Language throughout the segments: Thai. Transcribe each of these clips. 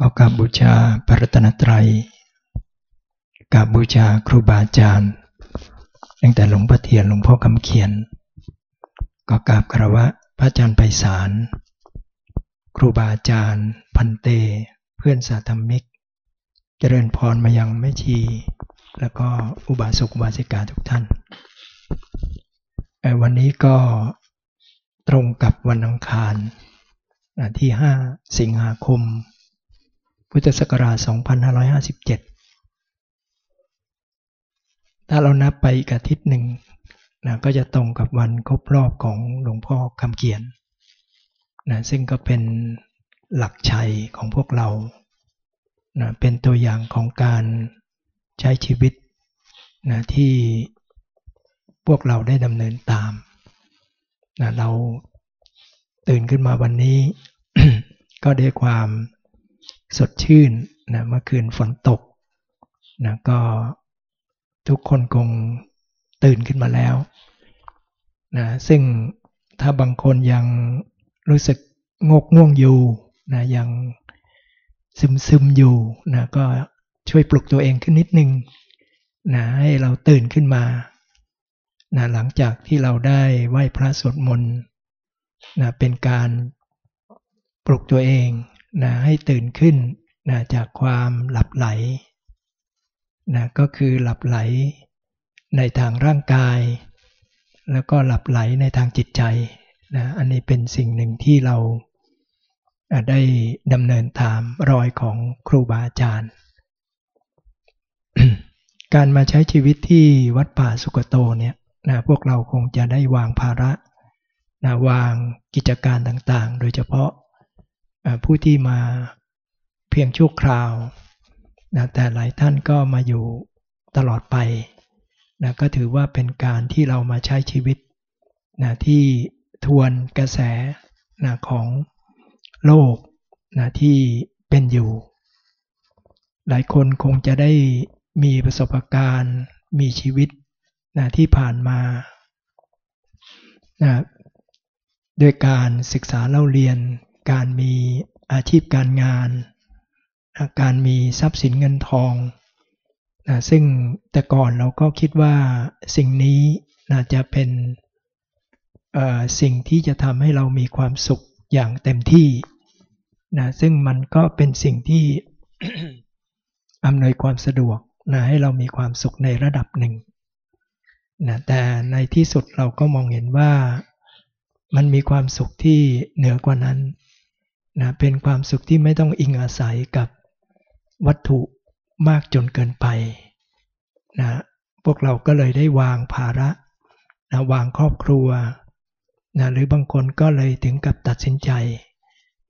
ก็กราบบูชาพระรัตนตรัยกราบบูชาครูบาอาจารย์ตั้งแต่หลวงพ่อเทียนหลวงพ่อคำเขียน ก็กราบคารวะพระอาจารย์ไพศาลครูบาอาจารย์ พันเต เพื่อนสาธมิก เจริญพรมายังแม่ชี แล้วก็อุบาสกอุบาสิกาทุกท่าน วันนี้ก็ตรงกับวันอังคารที่ 5 สิงหาคม พุทธศักราช 2557 ถ้าเรานับไปอีกอาทิตย์หนึ่งนะก็จะตรงกับวันครบรอบของหลวงพ่อคำเขียนนะซึ่งก็เป็นหลักชัยของพวกเรานะเป็นตัวอย่างของการใช้ชีวิตนะที่พวกเราได้ดำเนินตามนะเราตื่นขึ้นมาวันนี้ ก็ได้ความ สดชื่นนะเมื่อคืนฝนตกนะก็ทุกคนคงตื่นขึ้นมาแล้วนะซึ่งถ้าบางคนยังรู้สึกงกง่วงอยู่นะยังซึมซึมอยู่นะก็ช่วยปลุกตัวเองขึ้นนิดนึงนะให้เราตื่นขึ้นมานะหลังจากที่เราได้ไหว้พระสวดมนต์นะเป็นการปลุกตัวเอง นะให้ตื่นขึ้นนะจากความหลับไหลนะก็คือหลับไหลในทางร่างกาย แล้วก็หลับไหลในทางจิตใจนะอันนี้เป็นสิ่งหนึ่งที่เราได้ดำเนินตามรอยของครูบาอาจารย์ การมาใช้ชีวิตที่วัดป่าสุกโตเนี่ยนะพวกเราคงจะได้วางภาระนะวางกิจการต่างๆ โดยเฉพาะ ผู้ที่มาเพียงชั่วคราวนะแต่หลายท่านก็มาอยู่ตลอดไปนะก็ถือว่าเป็นการที่เรามาใช้ชีวิตนะที่ทวนกระแสนะของโลกนะที่เป็นอยู่ หลายคนคงจะได้มีประสบการณ์มีชีวิตนะที่ผ่านมานะด้วยการศึกษาเล่าเรียน การมีอาชีพการงาน การมีทรัพย์สินเงินทองนะซึ่งแต่ก่อนเราก็คิดว่าสิ่งนี้นะจะเป็นสิ่งที่จะทำให้เรามีความสุขอย่างเต็มที่นะซึ่งมันก็เป็นสิ่งที่อำนวยความสะดวกนะให้เรามีความสุขในระดับหนึ่งนะแต่ในที่สุดเราก็มองเห็นว่ามันมีความสุขที่เหนือกว่านั้น นะเป็นความสุขที่ไม่ต้องอิงอาศัยกับวัตถุมากจนเกินไปนะพวกเราก็เลยได้วางภาระนะวางครอบครัวนะหรือบางคนก็เลยถึงกับตัดสินใจ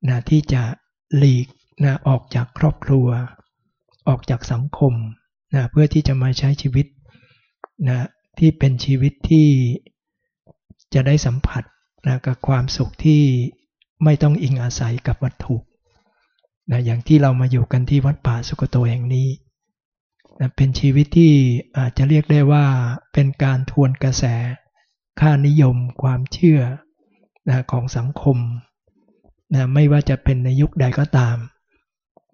นะที่จะหลีกนะออกจากครอบครัว ออกจากสังคมนะเพื่อที่จะมาใช้ชีวิตนะที่เป็นชีวิตที่จะได้สัมผัสนะกับความสุขที่ ไม่ต้องอิงอาศัยกับวัตถุนะอย่างที่เรามาอยู่กันที่วัดป่าสุกโตแห่งนี้นะเป็นชีวิตที่อาจจะเรียกได้ว่าเป็นการทวนกระแส ค่านิยมความเชื่อนะของสังคมนะไม่ว่าจะเป็นในยุคใดก็ตาม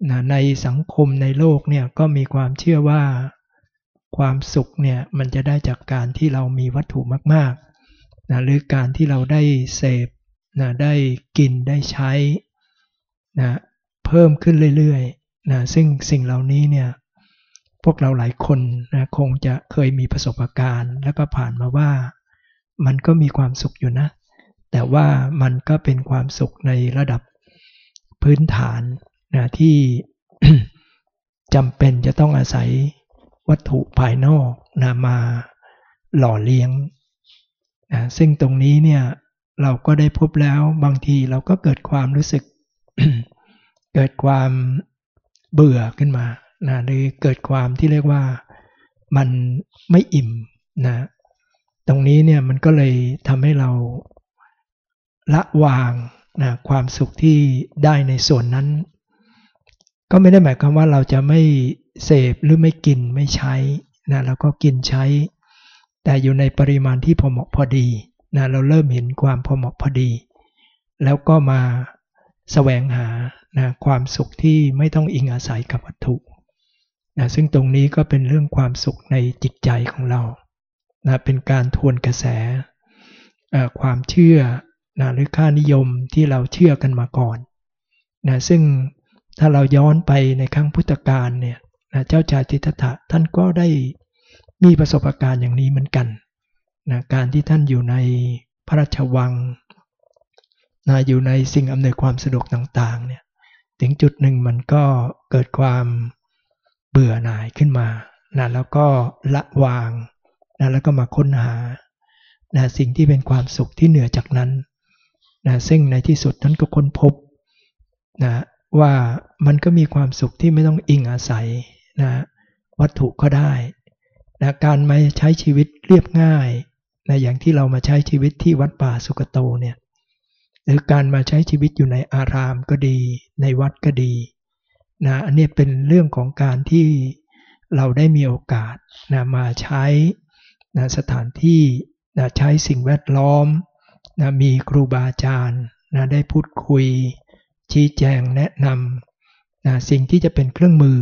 นะในสังคมในโลกเนี่ยก็มีความเชื่อว่าความสุขเนี่ยมันจะได้จากการที่เรามีวัตถุมากๆนะหรือการที่เราได้เสพ นะได้กินได้ใช้นะเพิ่มขึ้นเรื่อยๆนะซึ่งสิ่งเหล่านี้เนี่ยพวกเราหลายคนนะคงจะเคยมีประสบการณ์ แล้วก็ผ่านมาว่ามันก็มีความสุขอยู่นะ แต่ว่ามันก็เป็นความสุขในระดับพื้นฐานนะที่จำเป็นจะต้องอาศัยวัตถุภายนอกนะมาหล่อเลี้ยงนะซึ่งตรงนี้เนี่ย เราก็ได้พบแล้วบางทีเราก็เกิดความรู้สึก เกิดความเบื่อขึ้นมานะหรือเกิดความที่เรียกว่ามันไม่อิ่มนะตรงนี้เนี่ยมันก็เลยทำให้เราละวางนะความสุขที่ได้ในส่วนนั้น ก็ไม่ได้หมายความว่าเราจะไม่เสพหรือไม่กินไม่ใช้นะเราก็กินใช้ แต่อยู่ในปริมาณที่พอเหมาะพอดี นะเราเริ่มเห็นความพอเหมาะพอดี แล้วก็มาแสวงหานะความสุขที่ไม่ต้องอิงอาศัยกับวัตถุนะซึ่งตรงนี้ก็เป็นเรื่องความสุขในจิตใจของเรานะเป็นการทวนกระแสความเชื่อนะหรือค่านิยมที่เราเชื่อกันมาก่อนนะซึ่งถ้าเราย้อนไปในครั้งพุทธกาลเนี่ยนะเจ้าชายทิฏฐะท่านก็ได้มีประสบการณ์อย่างนี้เหมือนกัน นะการที่ท่านอยู่ในพระราชวังนะอยู่ในสิ่งอำนวยความสะดวกต่างๆเนี่ยถึงจุดหนึ่งมันก็เกิดความเบื่อหน่ายขึ้นมานะแล้วก็ละวางนะแล้วก็มาค้นหานะสิ่งที่เป็นความสุขที่เหนือจากนั้นนะซึ่งในที่สุดท่านก็ค้นพบนะว่ามันก็มีความสุขที่ไม่ต้องอิงอาศัยนะวัตถุก็ได้นะการมาใช้ชีวิตเรียบง่าย นะอย่างที่เรามาใช้ชีวิตที่วัดป่าสุกโตเนี่ยหรือการมาใช้ชีวิตอยู่ในอารามก็ดี ในวัดก็ดีนะอันนี้เป็นเรื่องของการที่เราได้มีโอกาสนะมาใช้นะสถานที่นะใช้สิ่งแวดล้อมนะมีครูบาอาจารย์นะได้พูดคุย ชี้แจงแนะนำนะสิ่งที่จะเป็นเครื่องมือ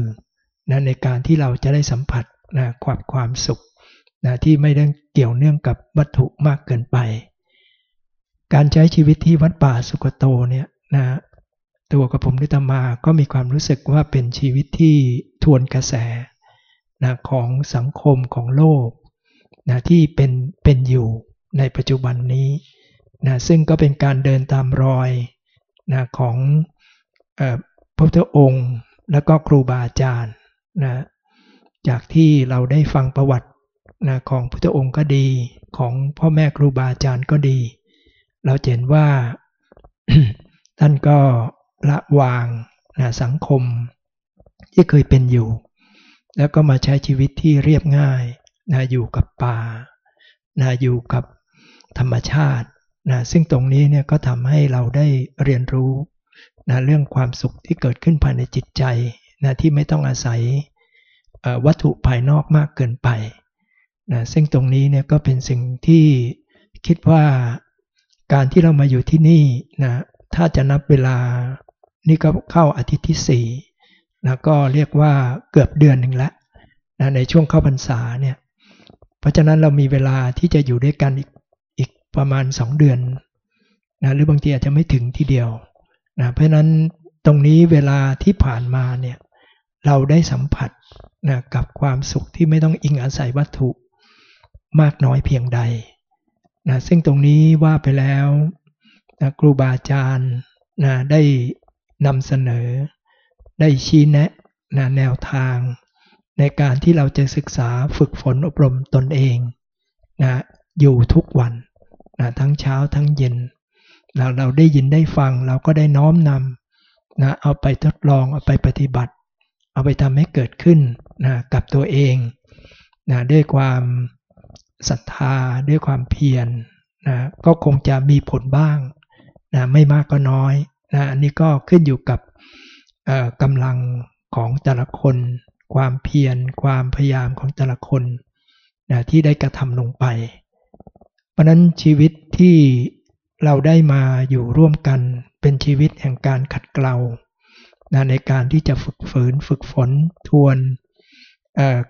นะในการที่เราจะได้สัมผัสนะความความสุข นะที่ไม่ได้เกี่ยวเนื่องกับวัตถุมากเกินไป การใช้ชีวิตที่วัดป่าสุกโตเนี่ยนะตัวกับผมนิตมาก็มีความรู้สึกว่าเป็นชีวิตที่ทวนกระแสนะของสังคมของโลกนะที่เป็นเป็นอยู่ในปัจจุบันนี้นะซึ่งก็เป็นการเดินตามรอยนะของอพระพุทธองค์ และก็ครูบาอาจารย์นะจากที่เราได้ฟังประวัติ นะของพุทธองค์ก็ดีของพ่อแม่ครูบาอาจารย์ก็ดี เราเห็นว่าท่านก็ละวางนะสังคมที่เคยเป็นอยู่ แล้วก็มาใช้ชีวิตที่เรียบง่ายนะอยู่กับป่านะอยู่กับธรรมชาตินะซึ่งตรงนี้เนี่ยก็ทำให้เราได้เรียนรู้นะเรื่องความสุขที่เกิดขึ้นภายในจิตใจนะที่ไม่ต้องอาศัยวัตถุภายนอกมากเกินไป นะซึ่งตรงนี้เนี่ยก็เป็นสิ่งที่คิดว่าการที่เรามาอยู่ที่นี่นะถ้าจะนับเวลานี่ก็เข้าอาทิตย์ที่4นะก็เรียกว่าเกือบเดือนหนึ่งแล้วนะในช่วงเข้าพรรษาเนี่ยเพราะฉะนั้นเรามีเวลาที่จะอยู่ด้วยกันอีกอีกประมาณ 2 เดือนนะหรือบางทีอาจจะไม่ถึงทีเดียวนะเพราะฉะนั้นตรงนี้เวลาที่ผ่านมาเนี่ยเราได้สัมผัสนะกับความสุขที่ไม่ต้องอิงอาศัยวัตถุ มากน้อยเพียงใดนะซึ่งตรงนี้ว่าไปแล้วนะครูบาอาจารย์นะได้นำเสนอ ได้ชี้แนะนะแนวทาง ในการที่เราจะศึกษาฝึกฝนอบรมตนเองนะอยู่ทุกวันนะทั้งเช้าทั้งเย็นเราเราได้ยินได้ฟังเราก็ได้น้อมนำนะเอาไปทดลองเอาไปปฏิบัติ เอาไปทำให้เกิดขึ้นนะกับตัวเองนะด้วยความ ศรัทธาด้วยความเพียรนะก็คงจะมีผลบ้างนะไม่มากก็น้อยนะอันนี้ก็ขึ้นอยู่กับกำลังของแต่ละคน ความเพียรความพยายามของแต่ละคนนะที่ได้กระทำลงไป เพราะนั้นชีวิตที่เราได้มาอยู่ร่วมกันเป็นชีวิตแห่งการขัดเกลานะในการที่จะฝึกฝืนฝึกฝนทวน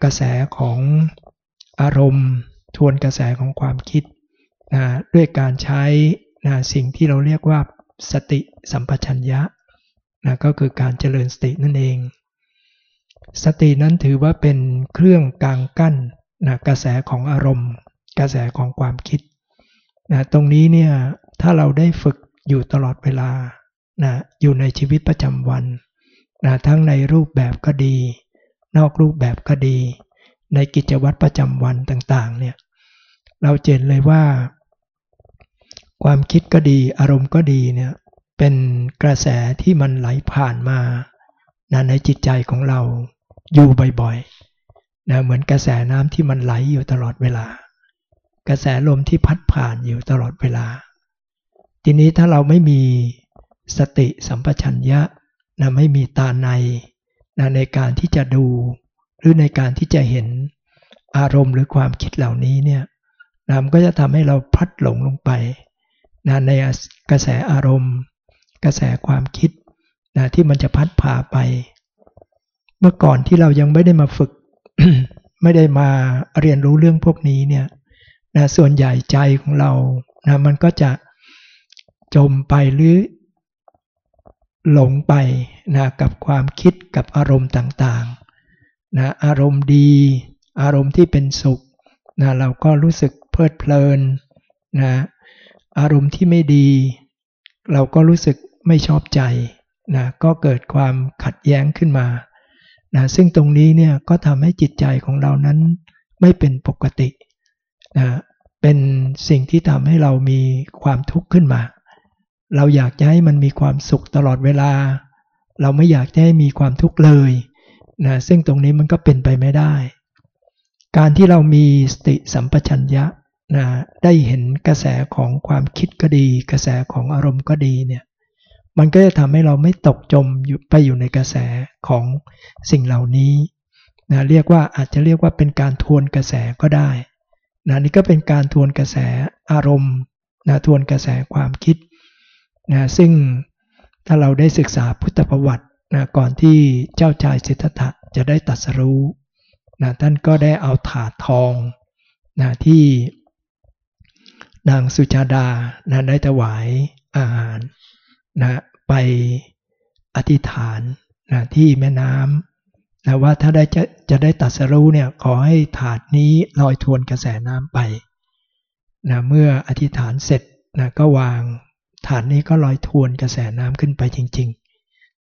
กระแสของอารมณ์ ทวนกระแสของความคิดนะด้วยการใช้นะสิ่งที่เราเรียกว่าสติสัมปชัญญะนะก็คือการเจริญสตินั่นเอง สตินั้นถือว่าเป็นเครื่องกลางกั้นนะกระแสของอารมณ์ กระแสของความคิดนะตรงนี้เนี่ยถ้าเราได้ฝึกอยู่ตลอดเวลานะอยู่ในชีวิตประจำวันนะทั้งในรูปแบบก็ดี นอกรูปแบบก็ดี ในกิจวัตรประจำวันต่างๆเนี่ยเราเจนเลยว่า ความคิดก็ดีอารมณ์ก็ดีเนี่ยเป็นกระแสที่มันไหลผ่านมานะในจิตใจของเราอยู่บ่อยๆนะเหมือนกระแสน้ำที่มันไหลอยู่ตลอดเวลา กระแสลมที่พัดผ่านอยู่ตลอดเวลา ทีนี้ถ้าเราไม่มีสติสัมปชัญญะนะไม่มีตาในนะในการที่จะดู หรือในการที่จะเห็นอารมณ์หรือความคิดเหล่านี้เนี่ยนะมันก็จะทำให้เราพัดหลงลงไปนะในกระแสอารมณ์ กระแสความคิดนะที่มันจะพัดพาไป เมื่อก่อนที่เรายังไม่ได้มาฝึก ไม่ได้มาเรียนรู้เรื่องพวกนี้เนี่ยนะส่วนใหญ่ใจของเรานะมันก็จะจมไปหรือหลงไปนะกับความคิดกับอารมณ์ต่างๆ นะอารมณ์ดี อารมณ์ที่เป็นสุขนะเราก็รู้สึกเพลิดเพลินนะอารมณ์ที่ไม่ดี เราก็รู้สึกไม่ชอบใจนะก็เกิดความขัดแย้งขึ้นมานะซึ่งตรงนี้เนี่ยก็ทำให้จิตใจของเรานั้นไม่เป็นปกตินะเป็นสิ่งที่ทำให้เรามีความทุกข์ขึ้นมา เราอยากจะให้มันมีความสุขตลอดเวลา เราไม่อยากจะให้มีความทุกข์เลย นะซึ่งตรงนี้มันก็เป็นไปไม่ได้ การที่เรามีสติสัมปชัญญะนะได้เห็นกระแสของความคิดก็ดี กระแสของอารมณ์ก็ดีเนี่ยมันก็จะทำให้เราไม่ตกจมไปอยู่ในกระแสของสิ่งเหล่านี้นะเรียกว่าอาจจะเรียกว่าเป็นการทวนกระแสก็ได้นะนี่ก็เป็นการทวนกระแสอารมณ์นะทวนกระแสความคิดนะซึ่งถ้าเราได้ศึกษาพุทธประวัติ นะก่อนที่เจ้าชายสิทธัตถะจะได้ตัดสรู้นะท่านก็ได้เอาถาดทองนะที่นางสุชาดานะได้ถวายอาหารนะไปอธิษฐานนะที่แม่น้ำนะว่าถ้าได้จะจะได้ตัดสรู้เนี่ยขอให้ถาดนี้ลอยทวนกระแสน้ำไปนะเมื่ออธิษฐานเสร็จนะก็วาง ถาดนี้ก็ลอยทวนกระแสน้ำขึ้นไปจริง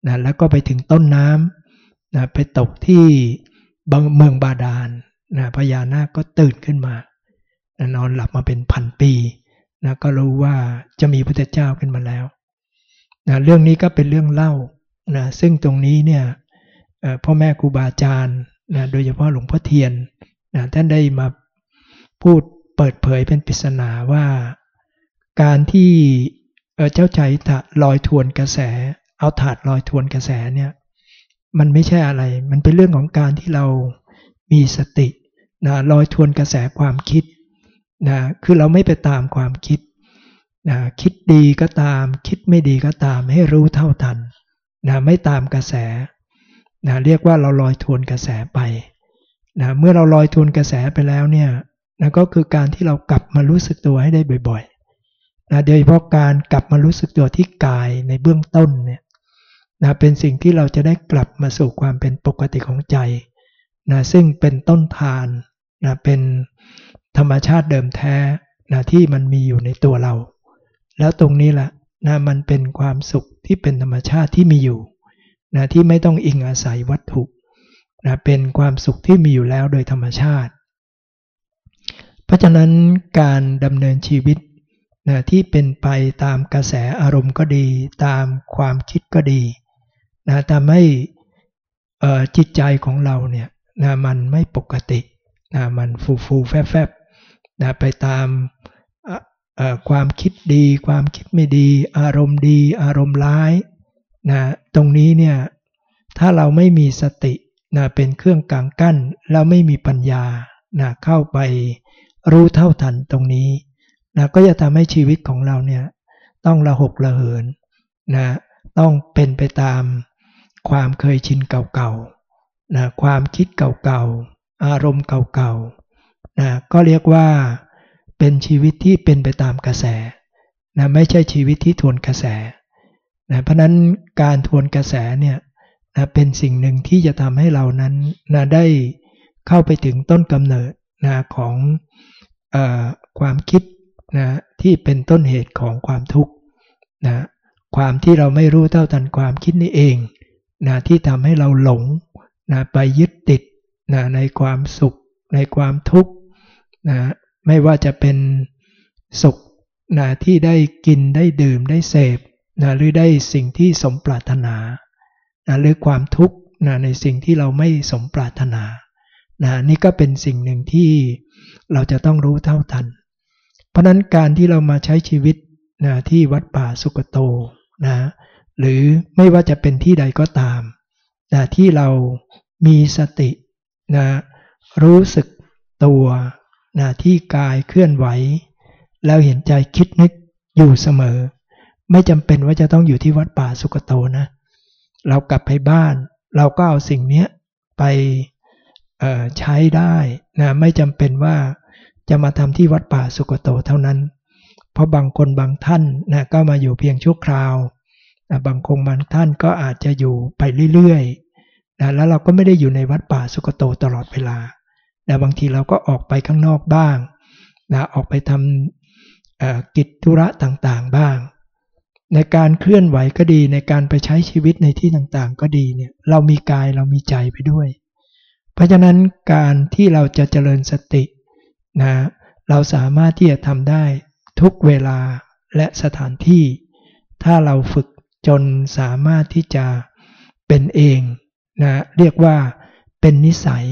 นะแล้วก็ไปถึงต้นน้ำนะไปตกที่เมืองบาดาลนะพญานาคก็ตื่นขึ้นมานะนอนหลับมาเป็นพันปีนะก็รู้ว่าจะมีพระเจ้าขึ้นมาแล้วนะเรื่องนี้ก็เป็นเรื่องเล่านะซึ่งตรงนี้เนี่ยพ่อแม่ครูบาอาจารย์นะโดยเฉพาะหลวงพ่อเทียนนะท่านได้มาพูดเปิดเผยเป็นปริศนาว่า การที่เจ้าใจถะลอยทวนกระแส เอาถาดลอยทวนกระแสเนี่ยมันไม่ใช่อะไร มันเป็นเรื่องของการที่เรามีสตินะลอยทวนกระแสความคิดนะคือเราไม่ไปตามความคิดนะคิดดีก็ตาม คิดไม่ดีก็ตาม ให้รู้เท่าทันนะไม่ตามกระแสนะเรียกว่าเราลอยทวนกระแสไปนะเมื่อเราลอยทวนกระแสไปแล้วเนี่ยนะก็คือการที่เรากลับมารู้สึกตัวให้ได้บ่อยๆนะโดยเฉพาะการกลับมารู้สึกตัวที่กายในเบื้องต้นเนี่ย นะเป็นสิ่งที่เราจะได้กลับมาสู่ความเป็นปกติของใจนะซึ่งเป็นต้นทานนะเป็นธรรมชาติเดิมแท้นะที่มันมีอยู่ในตัวเรา แล้วตรงนี้แหละนะมันเป็นความสุขที่เป็นธรรมชาติที่มีอยู่นะที่ไม่ต้องอิงอาศัยวัตถุนะเป็นความสุขที่มีอยู่แล้วโดยธรรมชาติ เพราะฉะนั้นการดำเนินชีวิตนะที่เป็นไปตามกระแสอารมณ์ก็ดี ตามความคิดก็ดี นะทำให้จิตใจของเราเนี่ยนะมันไม่ปกตินะมันฟูฟูแฟบแฟบนะไปตามความคิดดี ความคิดไม่ดี อารมณ์ดี อารมณ์ร้ายนะตรงนี้เนี่ยถ้าเราไม่มีสตินะเป็นเครื่องกลางกั้นแล้วไม่มีปัญญานะเข้าไปรู้เท่าทันตรงนี้นะก็จะทำให้ชีวิตของเราเนี่ยต้องระหกระเหินนะต้องเป็นไปตาม ความเคยชินเก่าๆนะความคิดเก่าๆ อารมณ์เก่าๆนะก็เรียกว่าเป็นชีวิตที่เป็นไปตามกระแสนะไม่ใช่ชีวิตที่ทวนกระแสนะเพราะนั้นการทวนกระแสเนี่ยนะเป็นสิ่งหนึ่งที่จะทำให้เรานั้นนะได้เข้าไปถึงต้นกำเนิดนะของอความคิดนะที่เป็นต้นเหตุของความทุกข์นะความที่เราไม่รู้เท่าทันความคิดนี้เอง นะที่ทำให้เราหลงนะไปยึดติดนะในความสุข ในความทุกข์นะไม่ว่าจะเป็นสุขนะที่ได้กินได้ดื่มได้เสพนะหรือได้สิ่งที่สมปรารถนานะหรือความทุกข์นะในสิ่งที่เราไม่สมปรารถนานะนี่ก็เป็นสิ่งหนึ่งที่เราจะต้องรู้เท่าทัน เพราะนั้นการที่เรามาใช้ชีวิตนะที่วัดป่าสุกโตนะ หรือไม่ว่าจะเป็นที่ใดก็ตามนะที่เรามีสตินะรู้สึกตัวนะที่กายเคลื่อนไหว แล้วเห็นใจคิดนึกอยู่เสมอ ไม่จำเป็นว่าจะต้องอยู่ที่วัดป่าสุกโตนะ เรากลับไปบ้าน เราก็เอาสิ่งนี้ไปใช้ได้นะไม่จำเป็นว่าจะมาทำที่วัดป่าสุกโตเท่านั้น เพราะบางคนบางท่านนะก็มาอยู่เพียงชั่วคราว บางคงบางท่านก็อาจจะอยู่ไปเรื่อยๆนะแล้วเราก็ไม่ได้อยู่ในวัดป่าสุกโตตลอดเวลานะบางทีเราก็ออกไปข้างนอกบ้างนะออกไปทำกิจธุระต่างๆบ้าง ในการเคลื่อนไหวก็ดีในการไปใช้ชีวิตในที่ต่างๆ ก็ดีเนี่ยเรามีกายเรามีใจไปด้วย เพราะฉะนั้นการที่เราจะเจริญสตินะเราสามารถที่จะทำได้ทุกเวลาและสถานที่ ถ้าเราฝึก จนสามารถที่จะเป็นเองนะเรียกว่าเป็นนิสัย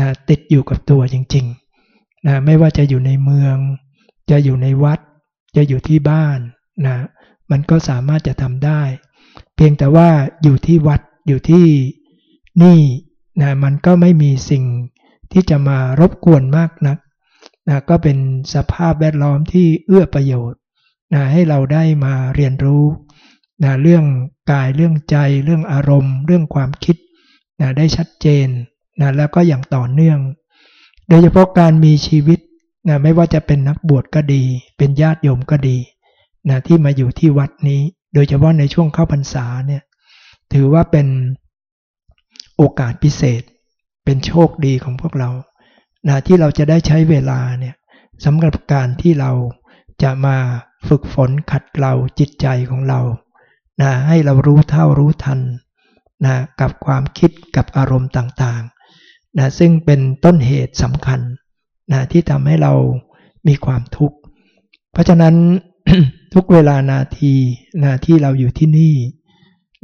นะติดอยู่กับตัวจริงๆนะไม่ว่าจะอยู่ในเมือง จะอยู่ในวัด จะอยู่ที่บ้านนะมันก็สามารถจะทำได้ เพียงแต่ว่าอยู่ที่วัดอยู่ที่นี่นะมันก็ไม่มีสิ่งที่จะมารบกวนมากนักนะก็เป็นสภาพแวดล้อมที่เอื้อประโยชน์นะให้เราได้มาเรียนรู้ นะเรื่องกายเรื่องใจ เรื่องอารมณ์ เรื่องความคิดนะได้ชัดเจนนะแล้วก็อย่างต่อเนื่อง โดยเฉพาะการมีชีวิตนะไม่ว่าจะเป็นนักบวชก็ดี เป็นญาติโยมก็ดีนะที่มาอยู่ที่วัดนี้ โดยเฉพาะในช่วงเข้าพรรษาเนี่ยถือว่าเป็นโอกาสพิเศษ เป็นโชคดีของพวกเรานะที่เราจะได้ใช้เวลาเนี่ยสำหรับการที่เราจะมาฝึกฝนขัดเกลาจิตใจของเรา นะให้เรารู้เท่ารู้ทันนะกับความคิดกับอารมณ์ต่างๆนะซึ่งเป็นต้นเหตุสำคัญนะที่ทำให้เรามีความทุกข์ เพราะฉะนั้นทุกเวลานาทีนะที่เราอยู่ที่นี่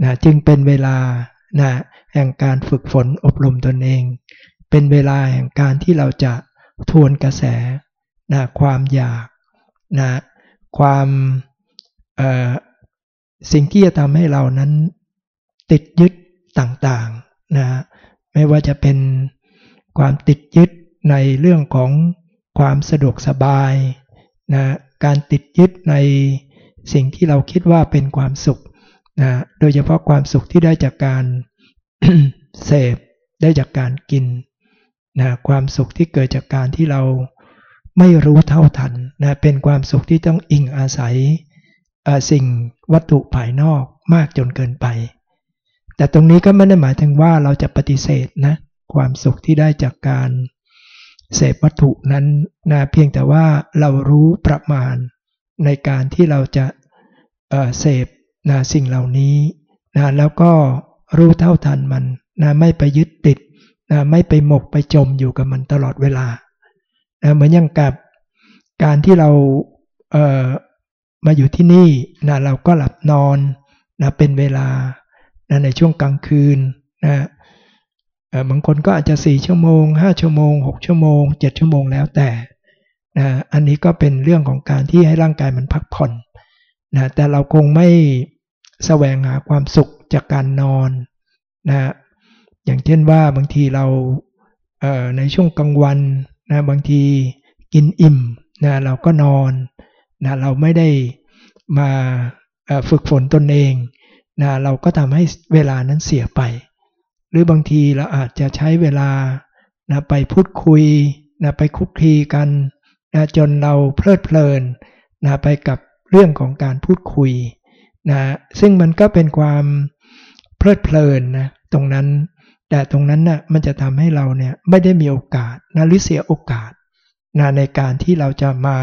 นะจึงเป็นเวลานะแห่งการฝึกฝนอบรมตนเอง เป็นเวลาแห่งการที่เราจะทวนกระแสนะความอยากนะความ สิ่งที่จะทำให้เรานั้นติดยึดต่างๆนะไม่ว่าจะเป็นความติดยึดในเรื่องของความสะดวกสบายนะการติดยึดในสิ่งที่เราคิดว่าเป็นความสุขนะโดยเฉพาะความสุขที่ได้จากการเสพได้จากการกินนะความสุขที่เกิดจากการที่เราไม่รู้เท่าทันนะเป็นความสุขที่ต้องอิงอาศัย สิ่งวัตถุภายนอกมากจนเกินไป แต่ตรงนี้ก็ไม่ได้หมายถึงว่าเราจะปฏิเสธนะความสุขที่ได้จากการเสพวัตถุนั้นนะเพียงแต่ว่าเรารู้ประมาณในการที่เราจะเสพนะสิ่งเหล่านี้นะแล้วก็รู้เท่าทันมันนะไม่ไปยึดติดนะไม่ไปหมกไปจมอยู่กับมันตลอดเวลานะเหมือนอย่างกับการที่เราเมาอยู่ที่นี่นะเราก็หลับนอนนะเป็นเวลานะในช่วงกลางคืนนะบางคนก็อาจจะ 4 ชั่วโมง 5 ชั่วโมง 6 ชั่วโมง 7 ชั่วโมงแล้วแต่นะอันนี้ก็เป็นเรื่องของการที่ให้ร่างกายมันพักผ่อนนะแต่เราคงไม่แสวงหาความสุขจากการนอนนะอย่างเช่นว่าบางทีเราในช่วงกลางวันนะบางทีกินอิ่มนะเราก็นอน นะเราไม่ได้มาฝึกฝนตนเองนะเราก็ทำให้เวลานั้นเสียไป หรือบางทีเราอาจจะใช้เวลานะไปพูดคุยนะไปคุกคีกันนะจนเราเพลิดเพลินนะไปกับเรื่องของการพูดคุยนะซึ่งมันก็เป็นความเพลิดเพลินนะตรงนั้น แต่ตรงนั้นนะ่ะมันจะทำให้เราเนี่ยไม่ได้มีโอกาสนะหรือเสียโอกาสนะในการที่เราจะมา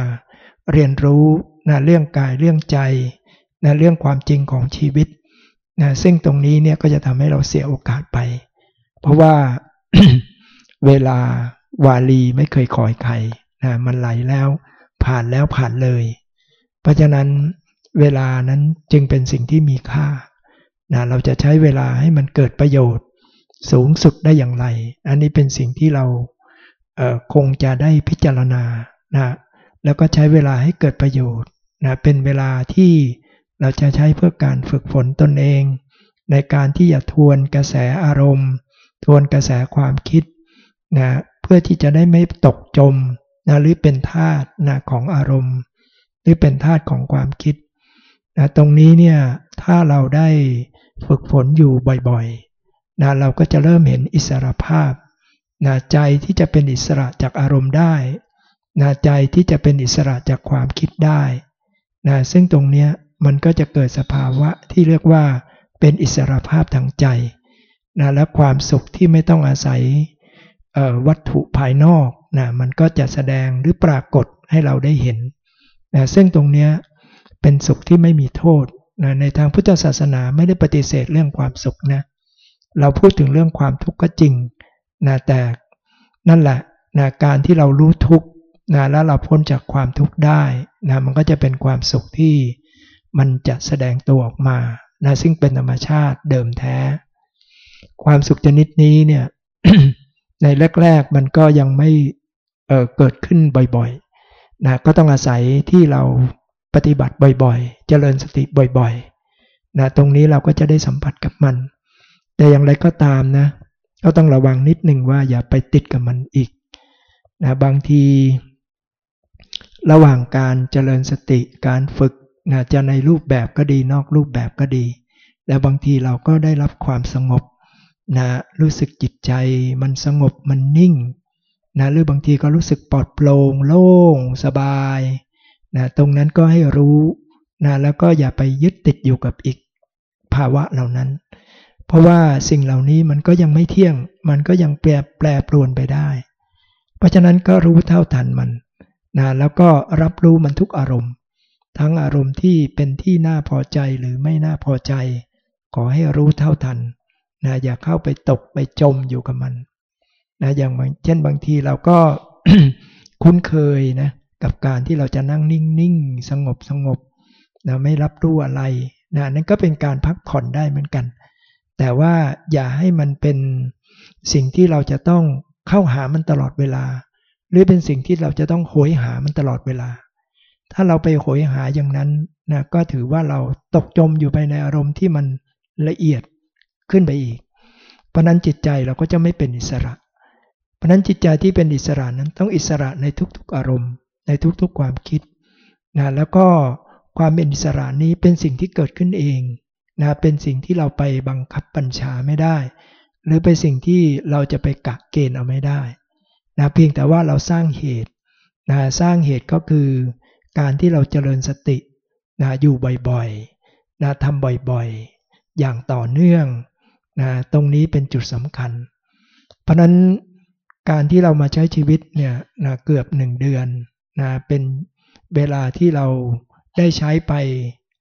เรียนรู้นะเรื่องกายเรื่องใจนะเรื่องความจริงของชีวิตนะซึ่งตรงนี้เนี่ยก็จะทำให้เราเสียโอกาสไป เพราะว่าเวลาวาลีไม่เคยคอยใครนะมันไหลแล้วผ่านแล้วผ่านเลย เพราะฉะนั้นเวลานั้นจึงเป็นสิ่งที่มีค่านะเราจะใช้เวลาให้มันเกิดประโยชน์ สูงสุดได้อย่างไร อันนี้เป็นสิ่งที่เราเคงจะได้พิจารณานะ แล้วก็ใช้เวลาให้เกิดประโยชน์นะเป็นเวลาที่เราจะใช้เพื่อการฝึกฝนตนเอง ในการที่จะทวนกระแสอารมณ์ ทวนกระแสความคิดนะเพื่อที่จะได้ไม่ตกจมนะหรือเป็นธาตุนะของอารมณ์ หรือเป็นธาตุของความคิดนะตรงนี้เนี่ยถ้าเราได้ฝึกฝนอยู่บ่อยๆนะเราก็จะเริ่มเห็นอิสรภาพนะใจที่จะเป็นอิสระจากอารมณ์ได้ นะใจที่จะเป็นอิสระจากความคิดได้นะซึ่งตรงนี้มันก็จะเกิดสภาวะที่เรียกว่าเป็นอิสระภาพทางใจนะและความสุขที่ไม่ต้องอาศัยวัตถุภายนอกนะมันก็จะแสดงหรือปรากฏให้เราได้เห็นนะซึ่งตรงนี้เป็นสุขที่ไม่มีโทษนะในทางพุทธศาสนาไม่ได้ปฏิเสธเรื่องความสุขนะเราพูดถึงเรื่องความทุกข์ก็จริงนะแต่นั่นแหละนะการที่เรารู้ทุกข์ นะแล้วเราพ้นจากความทุกข์ได้นะมันก็จะเป็นความสุขที่มันจะแสดงตัวออกมานะซึ่งเป็นธรรมชาติเดิมแท้ ความสุขชนิดนี้เนี่ยในแรก ๆ มันก็ยังไม่เเกิดขึ้นบ่อยๆนะก็ต้องอาศัยที่เราปฏิบัติบ่อยๆ เจริญสติบ่อยๆนะตรงนี้เราก็จะได้สัมผัสกับมัน แต่อย่างไรก็ตามนะก็ต้องระวังนิดหนึ่งว่าอย่าไปติดกับมันอีกนะบางที ระหว่างการเจริญสติการฝึกนะจะในรูปแบบก็ดีนอกรูปแบบก็ดี แล้วบางทีเราก็ได้รับความสงบนะรู้สึกจิตใจมันสงบมันนิ่งนะหรือบางทีก็รู้สึกปลอดโปร่งโล่งสบายนะตรงนั้นก็ให้รู้นะแล้วก็อย่าไปยึดติดอยู่กับอีกภาวะเหล่านั้น เพราะว่าสิ่งเหล่านี้มันก็ยังไม่เที่ยง มันก็ยังแปรแปรปรวนไปได้ เพราะฉะนั้นก็รู้เท่าทันมัน นะแล้วก็รับรู้มันทุกอารมณ์ ทั้งอารมณ์ที่เป็นที่น่าพอใจหรือไม่น่าพอใจ ขอให้รู้เท่าทันนะอย่าเข้าไปตกไปจมอยู่กับมันนะอย่างเช่นบางทีเราก็คุ้นเคยนะกับการที่เราจะนั่งนิ่งๆ สงบสงบนะไม่รับรู้อะไรนะนั่นก็เป็นการพักผ่อนได้เหมือนกัน แต่ว่าอย่าให้มันเป็นสิ่งที่เราจะต้องเข้าหามันตลอดเวลา หรือเป็นสิ่งที่เราจะต้องโหยหามันตลอดเวลา ถ้าเราไปโหยหาอย่างนั้นนะก็ถือว่าเราตกจมอยู่ไปในอารมณ์ที่มันละเอียดขึ้นไปอีก เพราะนั้นจิตใจเราก็จะไม่เป็นอิสระ เพราะนั้นจิตใจที่เป็นอิสระนั้นต้องอิสระในทุกๆอารมณ์ ในทุกๆความคิดนะแล้วก็ความเป็นอิสระนี้เป็นสิ่งที่เกิดขึ้นเองนะเป็นสิ่งที่เราไปบังคับบัญชาไม่ได้ หรือเป็นสิ่งที่เราจะไปกักเกณฑ์เอาไม่ได้ นะเพียงแต่ว่าเราสร้างเหตุนะสร้างเหตุก็คือการที่เราเจริญสตินะอยู่บ่อยๆนะทำบ่อยๆ อย่างต่อเนื่องนะตรงนี้เป็นจุดสำคัญ เพราะนั้นการที่เรามาใช้ชีวิตเนี่ยนะเกือบหนึ่งเดือนนะเป็นเวลาที่เราได้ใช้ไป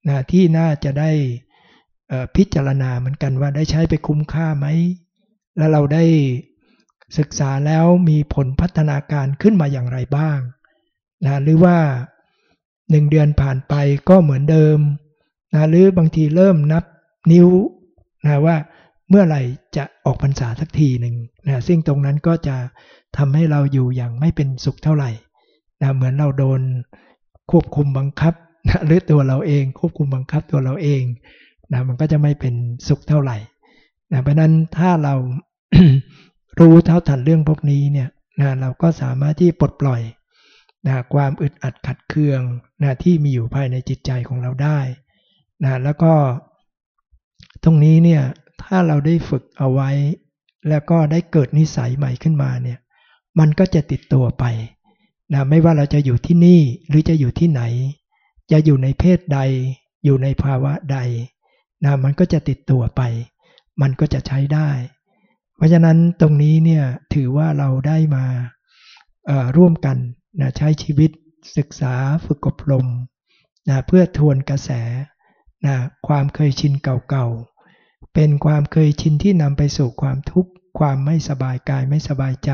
นะที่น่าจะได้พิจารณาเหมือนกันว่าได้ใช้ไปคุ้มค่าไหม แล้วเราได้ ศึกษาแล้วมีผลพัฒนาการขึ้นมาอย่างไรบ้างนะหรือว่าหนึ่งเดือนผ่านไปก็เหมือนเดิมนะหรือบางทีเริ่มนับนิ้วนะว่าเมื่อไหร่จะออกพรรษาสักทีหนึ่งนะซึ่งตรงนั้นก็จะทำให้เราอยู่อย่างไม่เป็นสุขเท่าไหร่นะเหมือนเราโดนควบคุมบังคับนะหรือตัวเราเองควบคุมบังคับตัวเราเองนะมันก็จะไม่เป็นสุขเท่าไหร่นะเพราะนั้นถ้าเรา รู้เท่าทันเรื่องพวกนี้เนี่ยนะเราก็สามารถที่ปลดปล่อยนะความอึดอัดขัดเคืองนะที่มีอยู่ภายในจิตใจของเราได้นะแล้วก็ ตรงนี้เนี่ยถ้าเราได้ฝึกเอาไว้ แล้วก็ได้เกิดนิสัยใหม่ขึ้นมาเนี่ยมันก็จะติดตัวไปนะไม่ว่าเราจะอยู่ที่นี่หรือจะอยู่ที่ไหน จะอยู่ในเพศใด อยู่ในภาวะใดนะมันก็จะติดตัวไป มันก็จะใช้ได้ เพราะฉะนั้นตรงนี้เนี่ยถือว่าเราได้มาร่วมกันนะใช้ชีวิตศึกษาฝึกอบรมนะเพื่อทวนกระแสนะความเคยชินเก่าๆ เป็นความเคยชินที่นำไปสู่ความทุกข์ ความไม่สบายกายไม่สบายใจ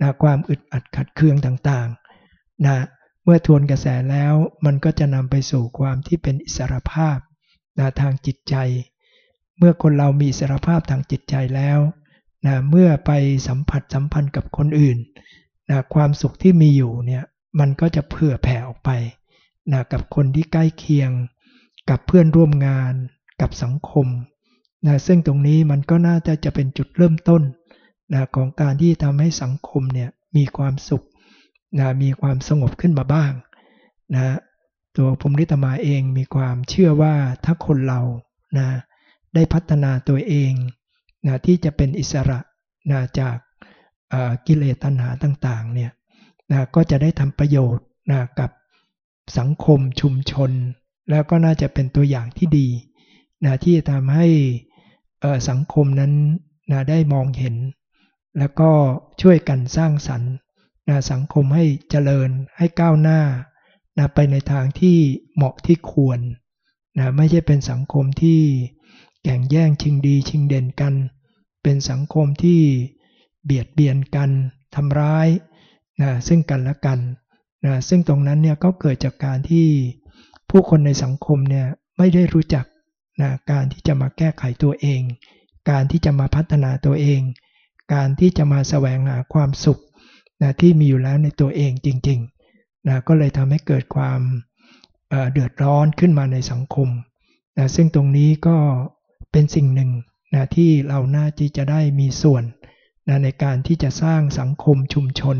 นะความอึดอัดขัดเคืองต่างๆนะเมื่อทวนกระแสแล้วมันก็จะนำไปสู่ความที่เป็นอิสรภาพนะทางจิตใจ เมื่อคนเรามีอิสรภาพทางจิตใจแล้ว นะเมื่อไปสัมผัสสัมพันธ์กับคนอื่นนะความสุขที่มีอยู่เนี่ยมันก็จะเผื่อแผ่ออกไปนะกับคนที่ใกล้เคียง กับเพื่อนร่วมงาน กับสังคมนะซึ่งตรงนี้มันก็น่าจะจะเป็นจุดเริ่มต้นนะของการที่ทำให้สังคมเนี่ยมีความสุขนะมีความสงบขึ้นมาบ้างนะตัวผมริตมาเองมีความเชื่อว่าถ้าคนเรานะได้พัฒนาตัวเอง นะที่จะเป็นอิสระนะจากกิเลสตัณหาต่างๆเนี่ยนะก็จะได้ทำประโยชน์นะกับสังคมชุมชน แล้วก็น่าจะเป็นตัวอย่างที่ดีนะที่จะทำให้สังคมนั้นนะได้มองเห็น แล้วก็ช่วยกันสร้างสรรค์นะสังคมให้เจริญให้ก้าวหน้านะไปในทางที่เหมาะที่ควรนะไม่ใช่เป็นสังคมที่ แข่งแย่งชิงดีชิงเด่นกัน เป็นสังคมที่เบียดเบียนกันทำร้ายนะซึ่งกันและกันนะซึ่งตรงนั้นเนี่ยก็เกิดจากการที่ผู้คนในสังคมเนี่ยไม่ได้รู้จักนะการที่จะมาแก้ไขตัวเอง การที่จะมาพัฒนาตัวเอง การที่จะมาแสวงหาความสุขนะที่มีอยู่แล้วในตัวเองจริงๆนะก็เลยทำให้เกิดความเดือดร้อนขึ้นมาในสังคมนะซึ่งตรงนี้ก็ เป็นสิ่งหนึ่งนะที่เราน่าที่จะได้มีส่วนนะในการที่จะสร้างสังคมชุมชน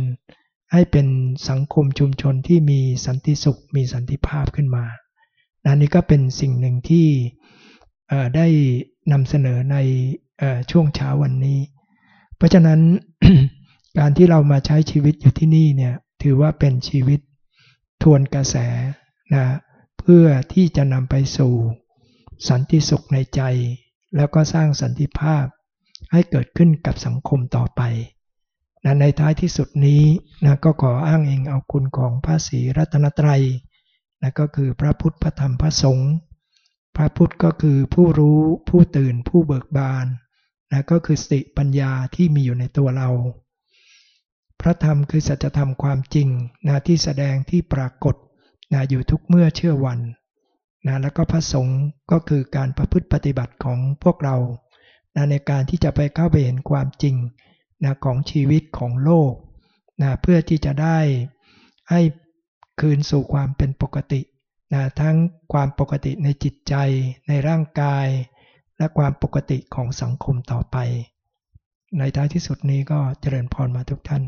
ให้เป็นสังคมชุมชนที่มีสันติสุข มีสันติภาพขึ้นมานะนี่ก็เป็นสิ่งหนึ่งที่ได้นำเสนอในช่วงเช้าวันนี้ เพราะฉะนั้นการที่เรามาใช้ชีวิตอยู่ที่นี่เนี่ยถือว่าเป็นชีวิตทวนกระแสนะเพื่อที่จะนำไปสู่สันติสุขในใจ แล้วก็สร้างสันติภาพให้เกิดขึ้นกับสังคมต่อไปนะในท้ายที่สุดนี้นะก็ขออ้างเองเอาคุณของพระศรีรัตนตรัยนะก็คือพระพุทธพระธรรมพระสงฆ์พระพุทธก็คือผู้รู้ผู้ตื่นผู้เบิกบานนะก็คือสติปัญญาที่มีอยู่ในตัวเรา พระธรรมคือสัจธรรมความจริงนะที่แสดงที่ปรากฏนะอยู่ทุกเมื่อเชื่อวัน นะแล้วก็พระสงฆ์ก็คือการประพฤติปฏิบัติของพวกเรานะในการที่จะไปเข้าไปเห็นความจริงนะของชีวิตของโลกนะเพื่อที่จะได้ให้คืนสู่ความเป็นปกตินะทั้งความปกติในจิตใจในร่างกาย และความปกติของสังคมต่อไป ในท้ายที่สุดนี้ก็เจริญพรมาทุกท่าน